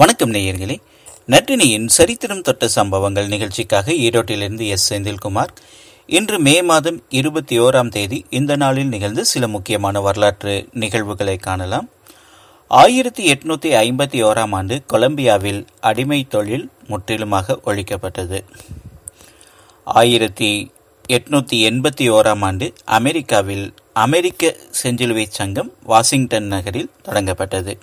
வணக்கம் நேயர்களே. நற்றினியின் சரித்திரம் தொட்ட சம்பவங்கள் நிகழ்ச்சிக்காக ஈரோட்டிலிருந்து எஸ். செந்தில்குமார். இன்று மே மாதம் இருபத்தி ஓராம் தேதி இந்த நாளில் நிகழ்ந்து சில முக்கியமான வரலாற்று நிகழ்வுகளை காணலாம். ஆயிரத்தி எட்நூத்தி ஐம்பத்தி ஓராம் ஆண்டு கொலம்பியாவில் அடிமை தொழில் முற்றிலுமாக ஒழிக்கப்பட்டது. ஆயிரத்தி எட்நூத்தி எண்பத்தி ஓராம் ஆண்டு அமெரிக்காவில் அமெரிக்க செஞ்சிலுவை சங்கம் வாஷிங்டன் நகரில் தொடங்கப்பட்டது.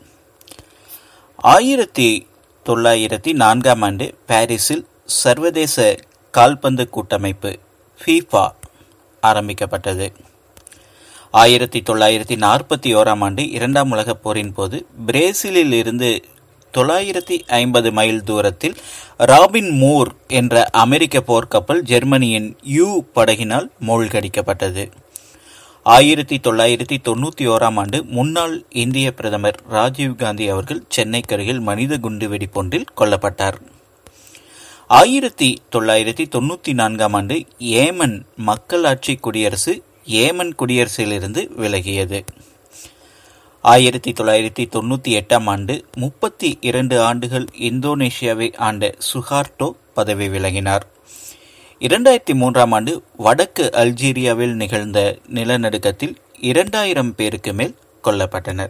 ஆயிரத்தி தொள்ளாயிரத்தி நான்காம் ஆண்டு பாரிஸில் சர்வதேச கால்பந்து கூட்டமைப்பு ஃபீஃபா ஆரம்பிக்கப்பட்டது. ஆயிரத்தி தொள்ளாயிரத்தி நாற்பத்தி ஓராம் ஆண்டு இரண்டாம் உலகப் போரின் போது பிரேசிலில் இருந்து தொள்ளாயிரத்தி ஐம்பது மைல் தூரத்தில் ராபின் மூர் என்ற அமெரிக்க போர்க்கப்பல் ஜெர்மனியின் யூ படகினால் மூழ்கடிக்கப்பட்டது. ஆயிரத்தி தொள்ளாயிரத்தி தொண்ணூற்றி ஓராம் ஆண்டு முன்னாள் இந்திய பிரதமர் ராஜீவ்காந்தி அவர்கள் சென்னைக்கருகில் மனித குண்டு வெடிப்பொன்றில் கொல்லப்பட்டார். ஆயிரத்தி தொள்ளாயிரத்தி தொண்ணூற்றி நான்காம் ஆண்டு ஏமன் மக்களாட்சி குடியரசு ஏமன் குடியரசிலிருந்து விலகியது. ஆயிரத்தி தொள்ளாயிரத்தி தொண்ணூற்றி எட்டாம் ஆண்டு முப்பத்தி இரண்டு ஆண்டுகள் இந்தோனேஷியாவை ஆண்ட சுகார்டோ பதவி விலகினார். இரண்டாயிரத்தி மூன்றாம் ஆண்டு வடக்கு அல்ஜீரியாவில் நிகழ்ந்த நிலநடுக்கத்தில் இரண்டாயிரம் பேருக்கு மேல் கொல்லப்பட்டனர்.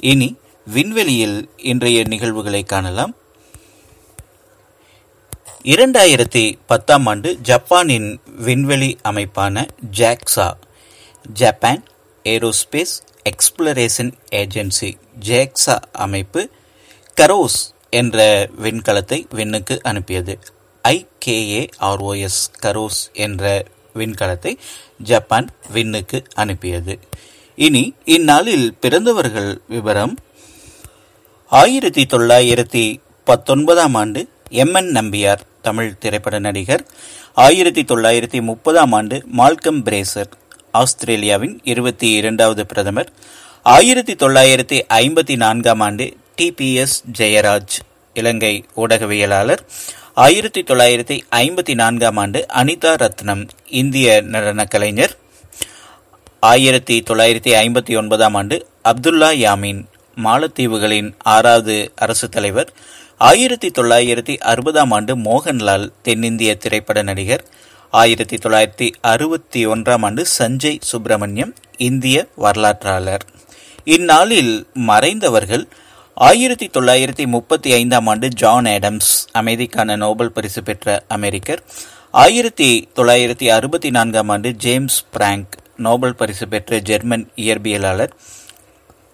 இனி விண்வெளியில் இன்றைய நிகழ்வுகளை காணலாம். இரண்டாயிரத்தி பத்தாம் ஆண்டு ஜப்பானின் விண்வெளி அமைப்பான JAXA Japan aerospace exploration agency JAXA அமைப்பு கரோஸ் என்ற விண்கலத்தை விண்ணுக்கு அனுப்பியது. ஐகேஏஆர்ஓஎஸ் கரோஸ் என்ற விண்கலத்தை ஜப்பான் விண்ணுக்கு அனுப்பியது. இனி இந்நாளில் பிறந்தவர்கள் விவரம். ஆயிரத்தி தொள்ளாயிரத்தி பத்தொன்பதாம் ஆண்டு எம் என் நம்பியார் தமிழ் திரைப்பட நடிகர். ஆயிரத்தி தொள்ளாயிரத்தி முப்பதாம் ஆண்டு மால்கம் பிரேசர் ஆஸ்திரேலியாவின் இருபத்தி இரண்டாவது பிரதமர். ஆயிரத்தி தொள்ளாயிரத்தி ஐம்பத்தி நான்காம் ஆண்டு டிபிஎஸ் ஜெயராஜ் இலங்கை ஊடகவியலாளர். ஆயிரத்தி தொள்ளாயிரத்தி ஐம்பத்தி நான்காம் ஆண்டு அனிதா ரத்னம் இந்திய நடன கலைஞர். ஆயிரத்தி தொள்ளாயிரத்தி ஐம்பத்தி ஒன்பதாம் ஆண்டு அப்துல்லா யாமின் மாலத்தீவுகளின் ஆறாவது அரசு தலைவர். ஆயிரத்தி தொள்ளாயிரத்தி அறுபதாம் ஆண்டு மோகன்லால் தென்னிந்திய திரைப்பட நடிகர். ஆயிரத்தி தொள்ளாயிரத்தி அறுபத்தி ஒன்றாம் ஆண்டு சஞ்சய் சுப்பிரமணியம் இந்திய வரலாற்றாளர். இந்நாளில் மறைந்தவர்கள் ஆயிரத்தி தொள்ளாயிரத்தி முப்பத்தி ஐந்தாம் ஆண்டு ஜான் ஆடம்ஸ் அமைதிக்கான நோபல் பரிசு பெற்ற அமெரிக்கர். ஆயிரத்தி தொள்ளாயிரத்தி அறுபத்தி நான்காம் ஆண்டு ஜேம்ஸ் பிராங்க் நோபல் பரிசு பெற்ற ஜெர்மன் இயற்பியலாளர்.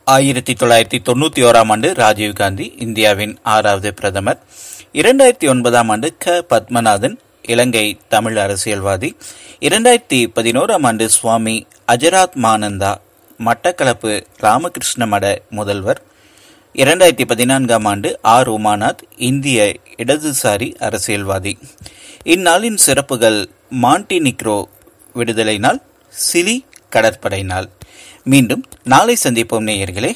ஆயிரத்தி தொள்ளாயிரத்தி தொண்ணூத்தி ஓராம் ஆண்டு ராஜீவ்காந்தி இந்தியாவின் ஆறாவது பிரதமர். இரண்டாயிரத்தி ஒன்பதாம் ஆண்டு க. பத்மநாதன் இலங்கை தமிழ் அரசியல்வாதி. இரண்டாயிரத்தி பதினோராம் ஆண்டு சுவாமி அஜராத் மானந்தா மட்டக்களப்பு ராமகிருஷ்ண மட முதல்வர். இரண்டாயிரத்தி பதினான்காம் ஆண்டு ஆர். உமாநாத் இந்திய இடதுசாரி அரசியல்வாதி. இந்நாளின் சிறப்புகள் மாண்டினிக்ரோ விடுதலை நாள் சிலி கடற்படை நாள் மீண்டும் நாளை சந்திப்போம் நேயர்களே.